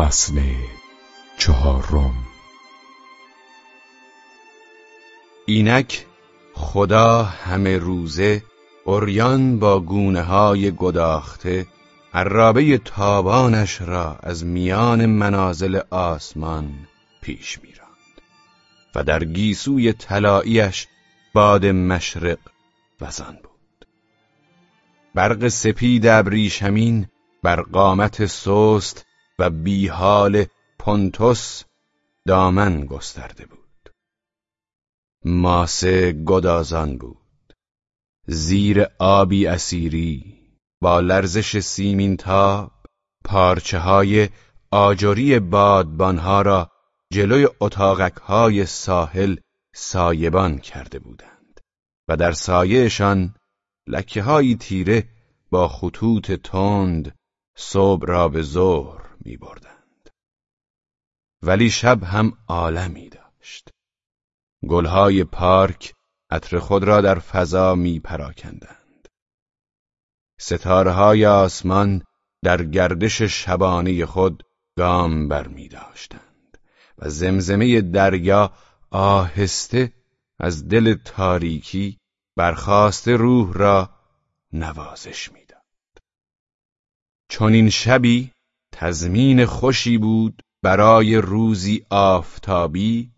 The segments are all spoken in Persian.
فصل چهارم. اینک خدا همه روزه اوریان با گونه های گداخته عرابه تابانش را از میان منازل آسمان پیش میراند و در گیسوی طلاییش باد مشرق وزان بود. برق سپید ابریشمین بر قامت سست و بیحال پونتوس دامن گسترده بود. ماسه گدازان بود. زیر آبی اسیری با لرزش سیمین تاب پارچه های آجری بادبانها را جلوی اتاقک های ساحل سایبان کرده بودند و در سایهشان لکه های تیره با خطوط تند صبح را به ظهر می بردند. ولی شب هم عالمی داشت گلهای پارک عطر خود را در فضا می پراکندند ستارهای آسمان در گردش شبانه خود گام بر می داشتند و زمزمه دریا آهسته از دل تاریکی برخواست روح را نوازش می‌داد. چون این شبی تزمین خوشی بود برای روزی آفتابی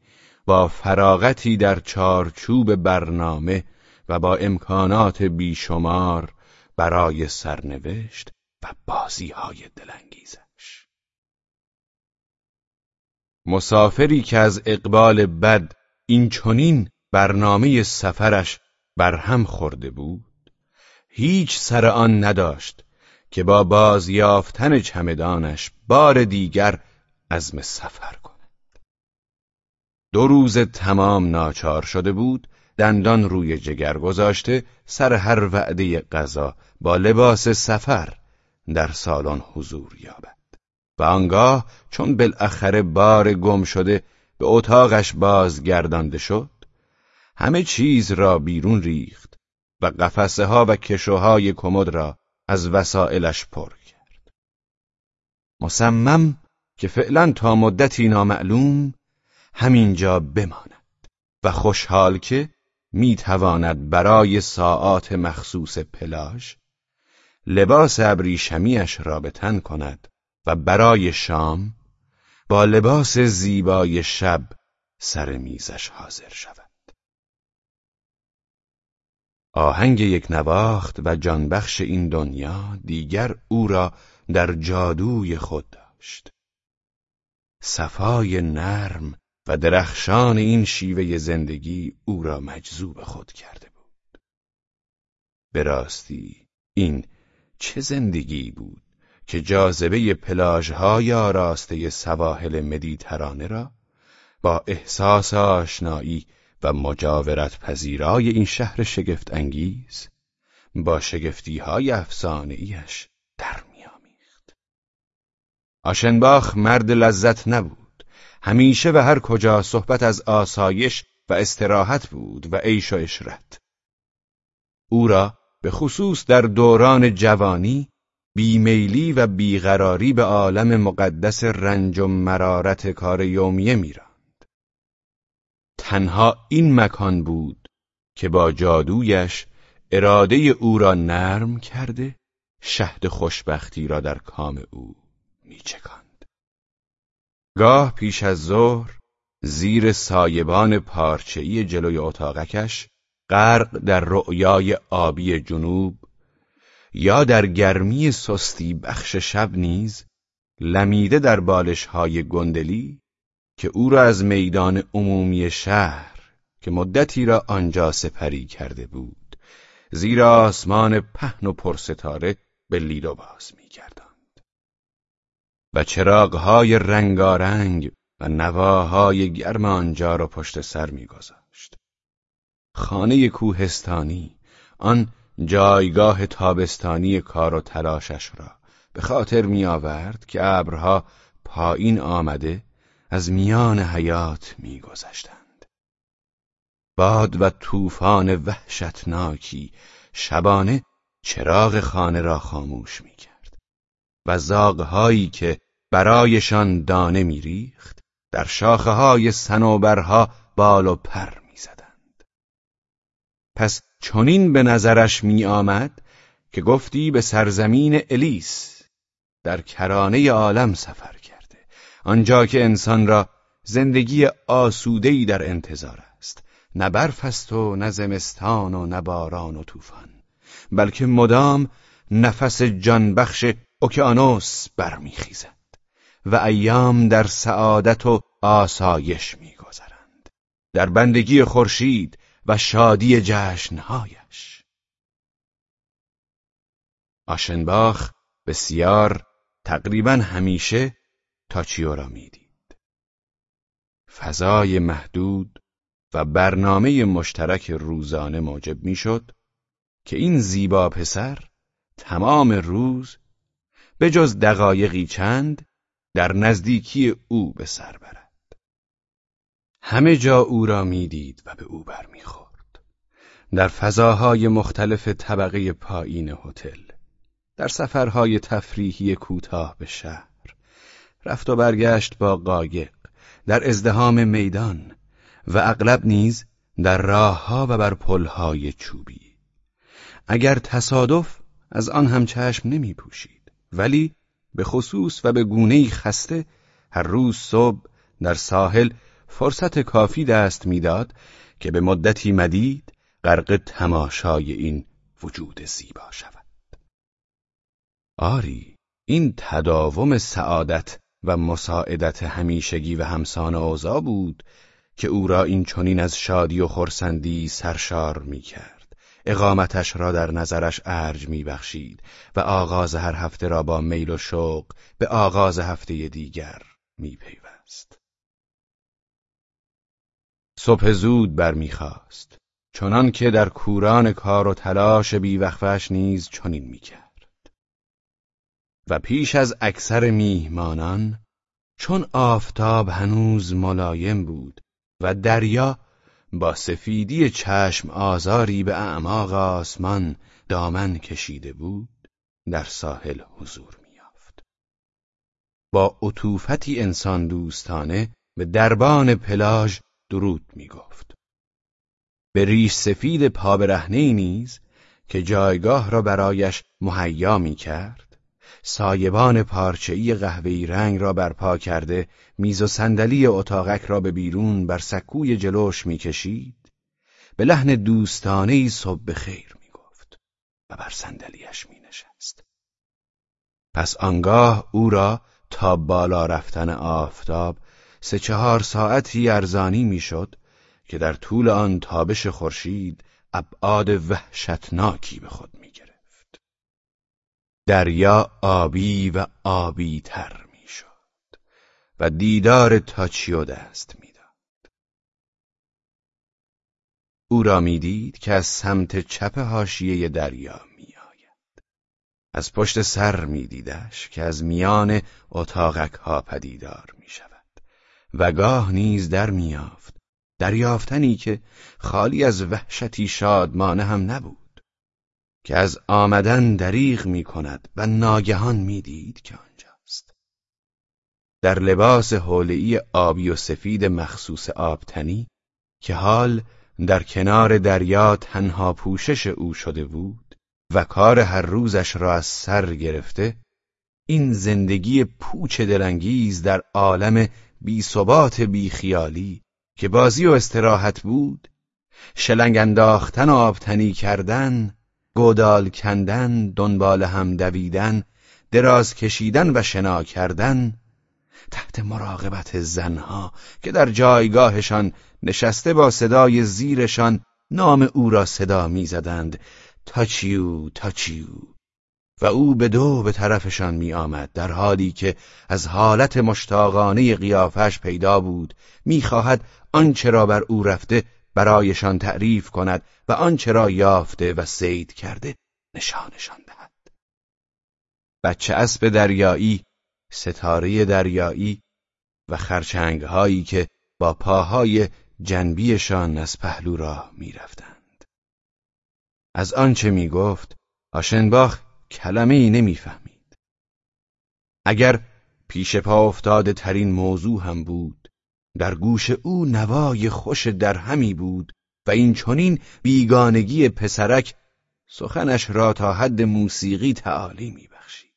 با فراغتی در چارچوب برنامه و با امکانات بیشمار برای سرنوشت و بازی های دلانگیزش. مسافری که از اقبال بد این چنین برنامه سفرش برهم خورده بود هیچ سر آن نداشت که با بازیافتن چمدانش بار دیگر عزم سفر کند. دو روز تمام ناچار شده بود دندان روی جگر گذاشته سر هر وعده غذا با لباس سفر در سالن حضور یابد. و آنگاه چون بالاخره بار گم شده به اتاقش بازگردانده شد همه چیز را بیرون ریخت و قفسه ها و کشوهای کمد را از وسائلش پر کرد. مصمم که فعلا تا مدتی نامعلوم همینجا بماند و خوشحال که می‌تواند برای ساعات مخصوص پلاژ لباس ابریشمیش را به تن کند و برای شام با لباس زیبای شب سر میزش حاضر شود. آهنگ یک نواخت و جانبخش این دنیا دیگر او را در جادوی خود داشت. صفای نرم و درخشان این شیوه زندگی او را مجذوب خود کرده بود. به راستی این چه زندگی بود که جاذبه پلاژهای آراسته سواحل مدیترانه را با احساس آشنایی و مجاورت پذیرای این شهر شگفت انگیز با شگفتی های در میامیخت. آشنباخ مرد لذت نبود. همیشه و هر کجا صحبت از آسایش و استراحت بود و عیش و اشرت او را به خصوص در دوران جوانی بیمیلی و بیقراری به عالم مقدس رنج و مرارت کار یومیه میرا تنها این مکان بود که با جادویش اراده او را نرم کرده شهد خوشبختی را در کام او میچکاند. گاه پیش از ظهر زیر سایبان پارچه‌ای جلوی اتاقکش غرق در رؤیای آبی جنوب یا در گرمی سستی بخش شب نیز لمیده در بالشهای گندلی که او را از میدان عمومی شهر که مدتی را آنجا سپری کرده بود زیر آسمان پهن و پرستاره به لید و باز میگرداند. و چراغهای رنگارنگ و نواهای گرم آنجا را پشت سر میگذاشت. خانه کوهستانی آن جایگاه تابستانی کار و تلاشش را به خاطر می آورد که ابرها پایین آمده از میان حیات میگذشتند. باد و طوفان وحشتناکی شبانه چراغ خانه را خاموش می‌کرد و زاغهایی که برایشان دانه میریخت در شاخه های سنوبرها بال و پر می‌زدند پس چنین به نظرش می آمد که گفتی به سرزمین الیس در کرانه عالم سفر آنجا که انسان را زندگی آسودهی در انتظار است. نه برف است و نه زمستان و نه باران و طوفان بلکه مدام نفس جانبخش اوکیانوس برمیخیزد و ایام در سعادت و آسایش میگذرند. در بندگی خورشید و شادی جشنهایش. آشنباخ بسیار تقریبا همیشه تاچیو را می‌دید؟ فضای محدود و برنامه مشترک روزانه موجب می‌شد که این زیبا پسر تمام روز به جز دقایقی چند در نزدیکی او به سر برد. همه جا او را می‌دید و به او برمیخورد. در فضاهای مختلف طبقه پایین هتل در سفرهای تفریحی کوتاه به شهر رفت و برگشت با قایق در ازدهام میدان و اغلب نیز در راهها و بر پلهای چوبی. اگر تصادف از آن هم چشم نمی پوشید ولی به خصوص و به گونه‌ای خسته هر روز صبح در ساحل فرصت کافی دست می‌داد که به مدتی مدید غرق تماشای این وجود زیبا شود. آری این تداوم سعادت و مساعدت همیشگی و همسان اوضاع بود که او را این چنین از شادی و خرسندی سرشار می کرد. اقامتش را در نظرش ارج می بخشید و آغاز هر هفته را با میل و شوق به آغاز هفته دیگر می پیوست. صبح زود برمیخواست چنان که در کوران کار و تلاش بیوقفش نیز چنین می‌کرد و پیش از اکثر میهمانان چون آفتاب هنوز ملایم بود و دریا با سفیدی چشم آزاری به اعماق آسمان دامن کشیده بود در ساحل حضور میافت با عطوفتی انسان دوستانه به دربان پلاژ درود می‌گفت. به ریش سفید پابرهنه نیز که جایگاه را برایش مهیا می‌کرد سایبان پارچه‌ای قهوه‌ای رنگ را برپا کرده میز و صندلی اتاقک را به بیرون بر سکوی جلوش می‌کشید. به لحن دوستانه ای صبح خیر می‌گفت و بر صندلیاش مینشست. پس آنگاه او را تا بالا رفتن آفتاب سه چهار ساعتی ارزانی می‌شد که در طول آن تابش خورشید ابعاد وحشتناکی به خود دریا آبی و آبی تر می‌شد و دیدار تاچیو دست می‌داد. او را می‌دید که از سمت چپ حاشیه دریا میآید. از پشت سر میدیدش که از میان اتاقک ها پدیدار می شود و گاه نیز در میافت دریافتنی که خالی از وحشتی شادمانه هم نبود که از آمدن دریغ می کند و ناگهان می دید که آنجاست. در لباس حولی آبی و سفید مخصوص آبتنی که حال در کنار دریا تنها پوشش او شده بود و کار هر روزش را از سر گرفته این زندگی پوچ دلانگیز در عالم بی ثبات بی خیالی که بازی و استراحت بود شلنگ انداختن و آبتنی کردن گودال کندن، دنبال هم دویدن، دراز کشیدن و شنا کردن تحت مراقبت زنها که در جایگاهشان نشسته با صدای زیرشان نام او را صدا می‌زدند. تاچیو تاچیو. و او به دو به طرفشان می آمد در حالی که از حالت مشتاقانه قیافش پیدا بود. می‌خواهد آنچه را بر او رفته برایشان تعریف کند و آنچه را یافته و سید کرده نشانشان دهد. بچه اسب دریایی ستاره دریایی و خرچنگ هایی که با پاهای جنبیشان از پهلو راه می‌رفتند. از آنچه می‌گفت آشنباخ کلمه ای نمی‌فهمید. اگر پیش پا افتاده ترین موضوع هم بود در گوش او نوای خوش درهمی بود و این چنین بیگانگی پسرک سخنش را تا حد موسیقی تعالی میبخشید.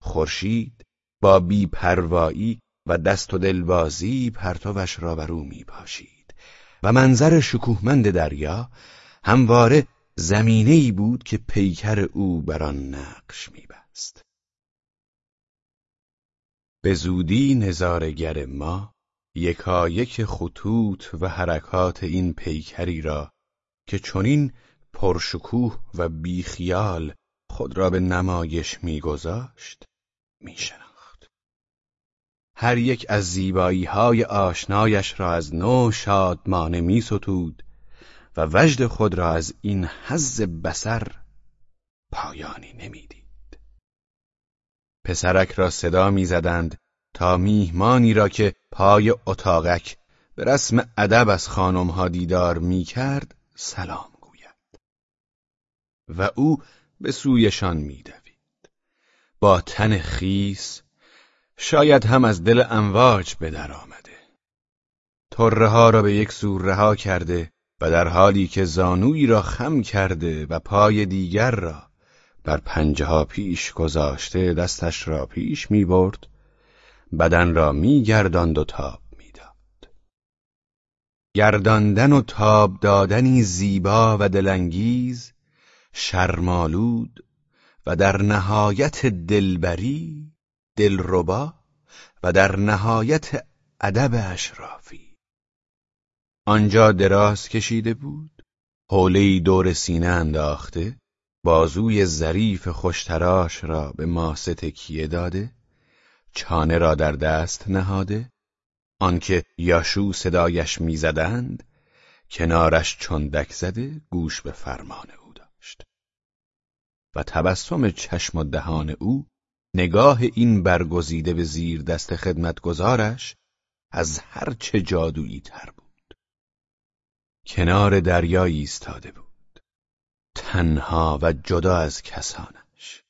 خورشید با بیپروایی و دست و دلبازی پرتوش را بر او میپاشید و منظر شکوهمند دریا همواره زمینه بود که پیکر او بر آن نقش میبست. به زودی نظارگر ما یکایک خطوط و حرکات این پیکری را که چنین پرشکوه و بیخیال خود را به نمایش میگذاشت میشناخت. هر یک از زیبایی های آشنایش را از نو شادمانه میستود و وجد خود را از این حز بسر پایانی نمی‌دید. پسرک را صدا می‌زدند تا میهمانی را که پای اتاقک به رسم ادب از خانمها دیدار می‌کرد سلام گوید. و او به سویشان میدوید. با تن خیس شاید هم از دل امواج به در آمده. تره ها را به یک سور رها کرده و در حالی که زانویی را خم کرده و پای دیگر را بر پنجه ها پیش گذاشته دستش را پیش می برد بدن را می گرداند و تاب می‌داد. گرداندن و تاب دادنی زیبا و دلانگیز شرمالود و در نهایت دلبری دلربا و در نهایت ادب اشرافی آنجا دراز کشیده بود حوله دور سینه انداخته بازوی ظریف خوشتراش را به ماسه تکیه داده چانه را در دست نهاده؟ آنکه یاشو صدایش می‌زدند کنارش چندک زده گوش به فرمان او داشت. و تبسم چشم و دهان او نگاه این برگزیده به زیر دست خدمتگزارش از هر چه جادویی تر بود. کنار دریا ایستاده بود تنها و جدا از کسانش.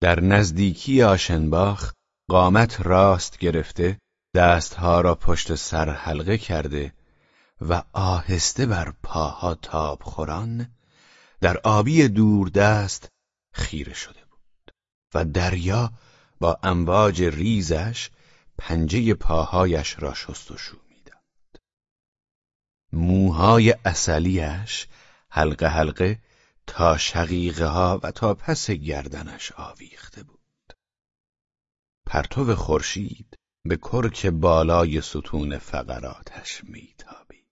در نزدیکی آشنباخ قامت راست گرفته دستها را پشت سر حلقه کرده و آهسته بر پاها تاب خوران در آبی دور دست خیره شده بود و دریا با امواج ریزش پنجه پاهایش را شستشو می‌داد. موهای اصلیش حلقه حلقه تا شقیقه ها و تا پس گردنش آویخته بود. پرتو خورشید به کرک بالای ستون فقراتش میتابید.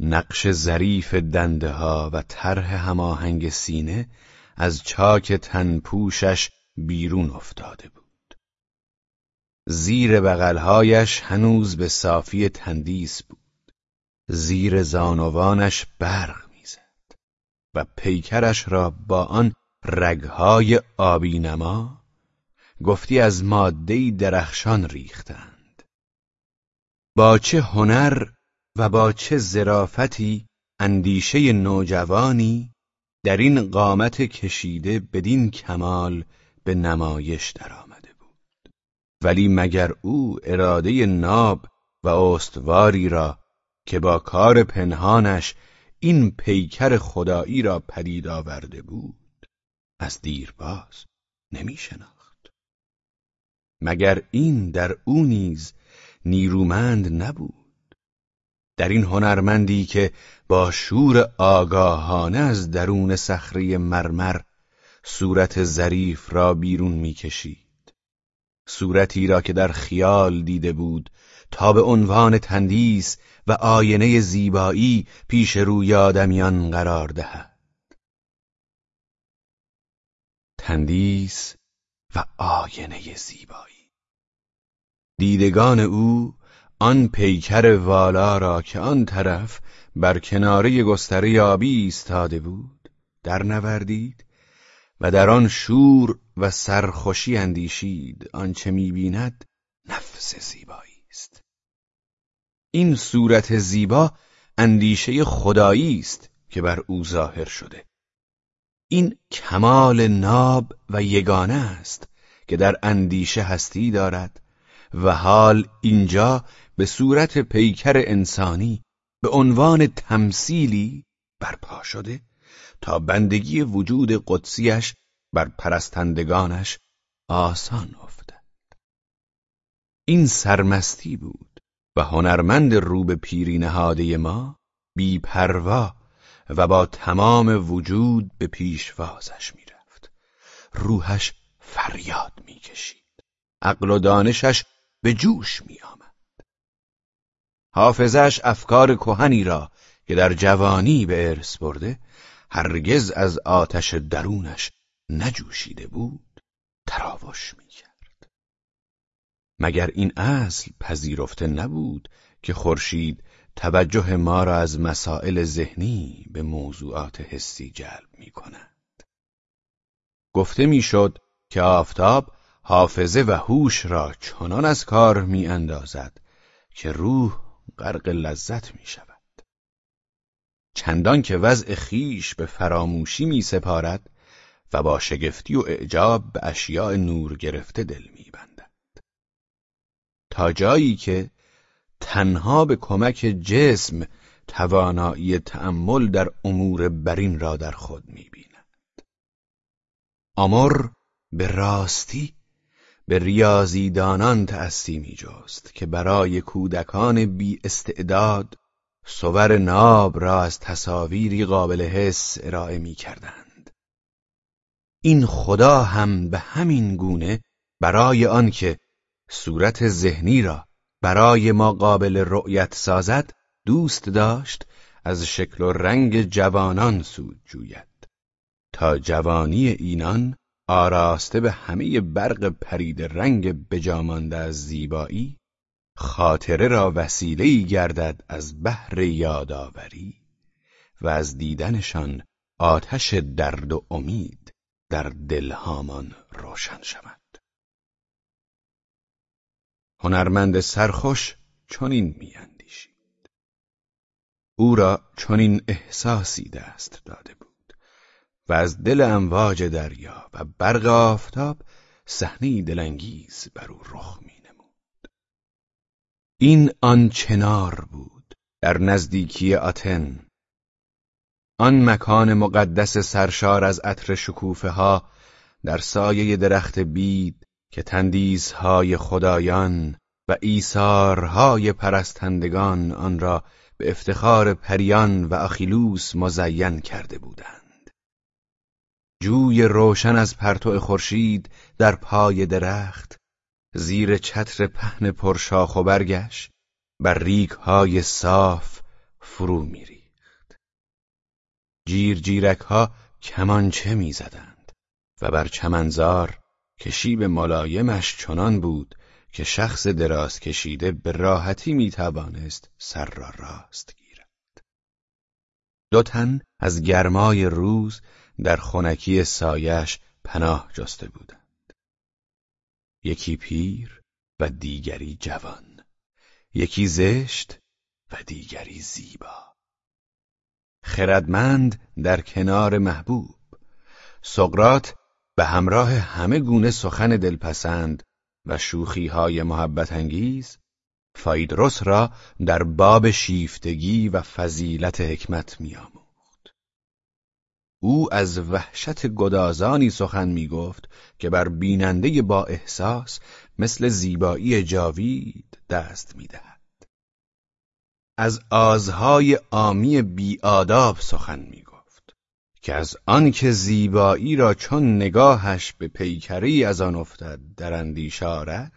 نقش ظریف دنده ها و طرح هماهنگ سینه از چاک تنپوشش بیرون افتاده بود. زیر بغلهایش هنوز به صافی تندیس بود. زیر زانوانش برق می‌زد و پیکرش را با آن رگهای آبی نما گفتی از مادهی درخشان ریختند. با چه هنر و با چه زرافتی اندیشه نوجوانی در این قامت کشیده بدین کمال به نمایش درآمده بود. ولی مگر او اراده ناب و استواری را که با کار پنهانش این پیکر خدایی را پدید آورده بود از دیرباز نمی مگر این در او نیز نیرومند نبود؟ در این هنرمندی که با شور آگاهانه از درون صخره مرمر صورت ظریف را بیرون می‌کشید. صورتی را که در خیال دیده بود تا به عنوان تندیس و آینه زیبایی پیش روی آدمیان قرار دهد. تندیس و آینه زیبایی دیدگان او آن پیکر والا را که آن طرف بر کناره گستره آبی ایستاده بود در نوردید و در آن شور و سرخوشی اندیشید آنچه می‌بیند نفس زیبایی است. این صورت زیبا اندیشه خدایی است که بر او ظاهر شده. این کمال ناب و یگانه است که در اندیشه هستی دارد و حال اینجا به صورت پیکر انسانی به عنوان تمثیلی برپا شده تا بندگی وجود قدسیش بر پرستندگانش آسان افتد. این سرمستی بود و هنرمند رو به پیری نهاده ما بی پروا و با تمام وجود به پیشوازش می‌رفت. روحش فریاد می‌کشید. عقل و دانشش به جوش میآمد حافظش افکار کهنی را که در جوانی به ارث برده هرگز از آتش درونش نجوشیده بود تراوش می‌کرد مگر این اصل پذیرفته نبود که خورشید توجه ما را از مسائل ذهنی به موضوعات حسی جلب می کند. گفته می‌شد که آفتاب حافظه و هوش را چنان از کار می اندازد که روح غرق لذت می شود. چندان که وضع خیش به فراموشی می سپارد و با شگفتی و اعجاب به اشیاء نور گرفته دل می بندد. تا جایی که تنها به کمک جسم توانایی تأمل در امور برین را در خود می بیند. آمر به راستی به ریاضیدانان تأسی می جست که برای کودکان بی استعداد صور ناب را از تصاویری قابل حس ارائه می کردند. این خدا هم به همین گونه برای آنکه صورت ذهنی را برای ما قابل رؤیت سازد دوست داشت از شکل و رنگ جوانان سود جوید تا جوانی اینان آراسته به همه برق پرید رنگ بجامانده از زیبایی خاطره را وسیله‌ای گردد از بحر یادآوری و از دیدنشان آتش درد و امید در دلهامان روشن شود. هنرمند سرخوش چنین میاندیشید. او را چنین احساسی دست داده بود. و از دل امواج دریا و برق آفتاب صحنه دلانگیز بر او رخ مینمود. این آن چنار بود در نزدیکی آتن. آن مکان مقدس سرشار از عطر شکوفه ها در سایه درخت بید که تندیسهای خدایان و ایثارهای پرستندگان آن را به افتخار پریان و اخیلوس مزین کرده بودند. جوی روشن از پرتو خورشید در پای درخت زیر چتر پهن پرشاخ و برگش بر ریگهای صاف فرو میریخت جیر جیرک ها کمانچه می‌زدند و بر چمنزار کشیب ملایمش چنان بود که شخص دراز کشیده به راحتی می توانست سر را راست گیرد. دو از گرمای روز در خونکی سایش پناه جسته بودند. یکی پیر و دیگری جوان. یکی زشت و دیگری زیبا. خردمند در کنار محبوب. سقرات به همراه همه گونه سخن دلپسند و های محبت انگیز فایدروس را در باب شیفتگی و فضیلت حکمت میآموخت. او از وحشت گدازانی سخن می‌گفت که بر بیننده با احساس مثل زیبایی جاوید دست می‌دهد. از آزهای آمی بیاداب سخن می‌گفت. که از آنکه زیبایی را چون نگاهش به پیکری از آن افتد در اندیشه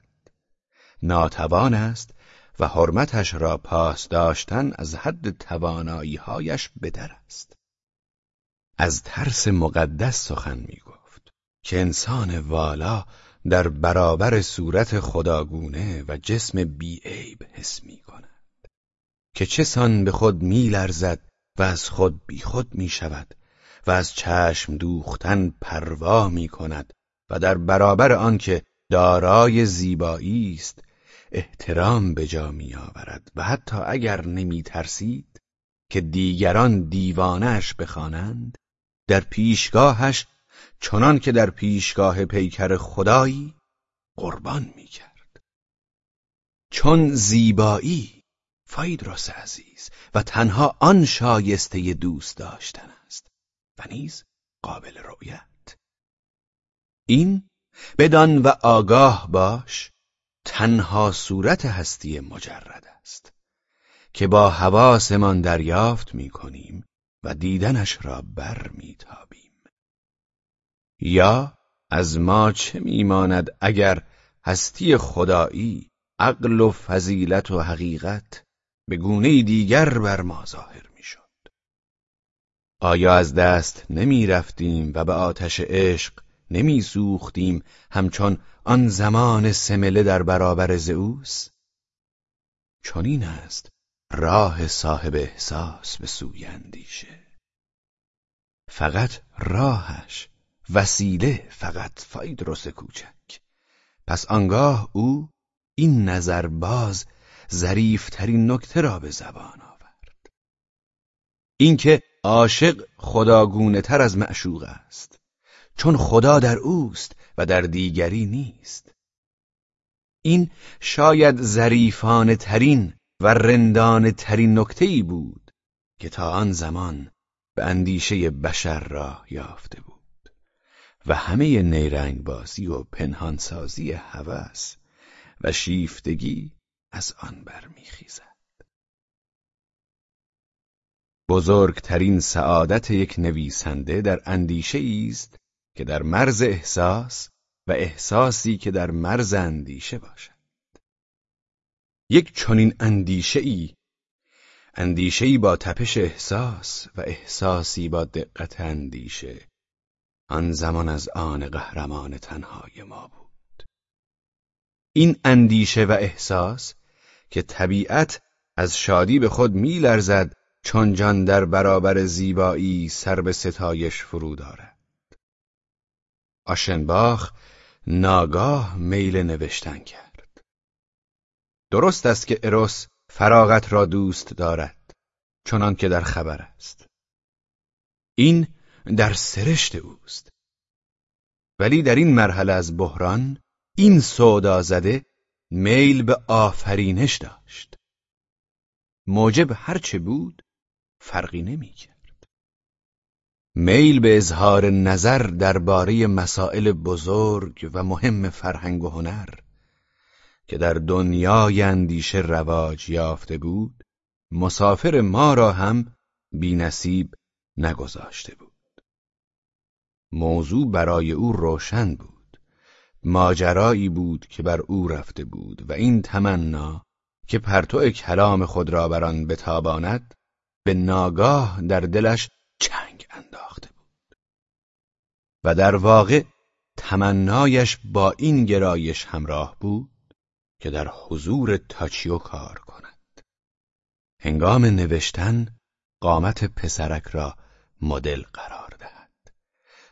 ناتوان است و حرمتش را پاس داشتن از حد تواناییهایش بدر است از ترس مقدس سخن می گفت که انسان والا در برابر صورت خداگونه و جسم بیعیب حس می کند که چسان به خود می لرزد و از خود بی خود می شود و از چشم دوختن پروا می کند و در برابر آنکه دارای زیبایی است احترام به جا می آورد و حتی اگر نمی ترسید که دیگران دیوانش بخوانند در پیشگاهش چنان که در پیشگاه پیکر خدایی قربان می کرد. چون زیبایی فایدروس عزیز و تنها آن شایسته دوست داشتن است و نیز قابل رؤیت این بدان و آگاه باش تنها صورت هستی مجرد است که با حواسمان دریافت می کنیم و دیدنش را بر می تابیم. یا از ما چه میماند اگر هستی خدایی عقل و فضیلت و حقیقت به گونه دیگر بر ما ظاهر می‌شد آیا از دست نمی رفتیم و به آتش عشق نمی سوختیم همچون آن زمان سمله در برابر زئوس چنین است راه صاحب احساس به سوی اندیشه. فقط راهش وسیله فقط فایدروس کوچک. پس آنگاه او این نظر باز ظریفترین نکته را به زبان آورد. اینکه عاشق خداگونه تر از معشوق است. چون خدا در اوست و در دیگری نیست. این شاید ظریفانه ترین و رندانه ترین نکته ای بود که تا آن زمان به اندیشه بشر راه یافته بود و همه نیرنگ بازی و پنهانسازی هوس و شیفتگی از آن برمیخیزد. بزرگترین سعادت یک نویسنده در اندیشه است که در مرز احساس و احساسی که در مرز اندیشه باشد. یک چنین اندیشه ای اندیشه با تپش احساس و احساسی با دقت اندیشه. آن زمان از آن قهرمان تنهای ما بود. این اندیشه و احساس که طبیعت از شادی به خود میلرزد چون جان در برابر زیبایی سر به ستایش فرو دارد. آشنباخ ناگاه میل نوشتن کرد. درست است که اروس فراغت را دوست دارد چنان که در خبر است. این در سرشت اوست. ولی در این مرحله از بحران این سودا زده میل به آفرینش داشت. موجب هرچه بود فرقی نمی‌کرد میل به اظهار نظر درباره مسائل بزرگ و مهم فرهنگ و هنر که در دنیای اندیشه رواج یافته بود مسافر ما را هم بینصیب نگذاشته بود. موضوع برای او روشن بود. ماجرایی بود که بر او رفته بود و این تمنا که پرتو کلام خود را بر آن بتاباند به ناگاه در دلش چنگ انداخته بود. و در واقع تمنایش با این گرایش همراه بود که در حضور تاچیو کار کند. هنگام نوشتن قامت پسرک را مدل قرار دهد.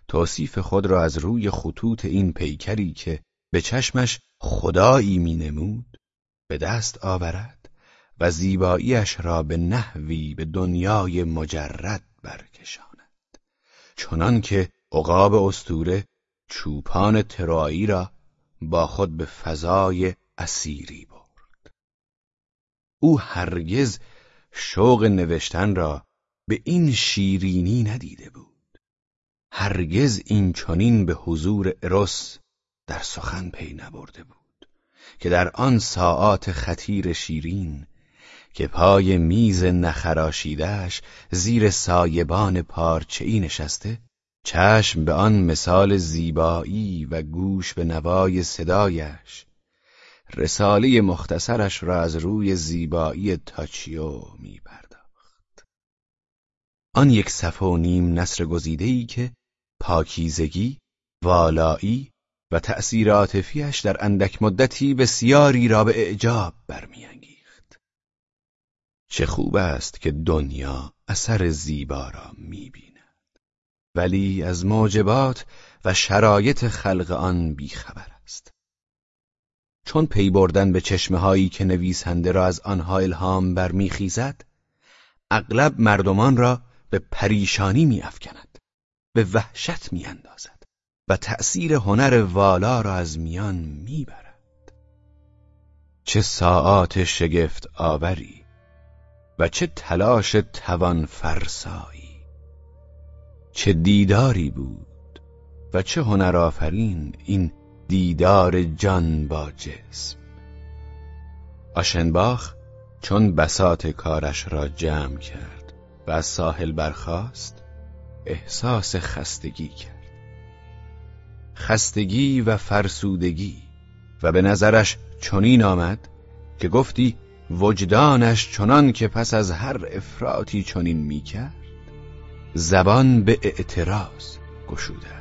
توصیف خود را از روی خطوط این پیکری که به چشمش خدایی مینمود به دست آورد و زیباییش را به نحوی به دنیای مجرد برکشاند. چنان که عقاب استوره چوپان ترایی را با خود به فضای اسیری برد. او هرگز شوق نوشتن را به این شیرینی ندیده بود. هرگز این چنین به حضور اروس در سخن پی نبرده بود که در آن ساعات خطیر شیرین که پای میز نخراشیدهش زیر سایبان پارچه‌ای نشسته چشم به آن مثال زیبایی و گوش به نوای صدایش رساله مختصرش را از روی زیبایی تاچیو می پرداخت. آن یک صفحه و نیم نصر گزیده‌ای که پاکیزگی، والایی و تأثیر عاطفیش در اندک مدتی بسیاری را به اعجاب برمیانگیخت. چه خوب است که دنیا اثر زیبا را می‌بیند ولی از موجبات و شرایط خلق آن بیخبر است. چون پی بردن به چشمه هایی که نویسنده را از آنها الهام برمیخیزد اغلب مردمان را به پریشانی میافکند به وحشت میاندازد و تأثیر هنر والا را از میان می‌برد. چه ساعات شگفت آوری و چه تلاش توان فرسایی چه دیداری بود و چه هنر آفرین این دیدار جان با جسم. آشنباخ چون بسات کارش را جمع کرد و از ساحل برخاست احساس خستگی کرد. خستگی و فرسودگی و به نظرش چنین آمد که گفتی وجدانش چنان که پس از هر افراطی چنین می‌کرد زبان به اعتراض گشوده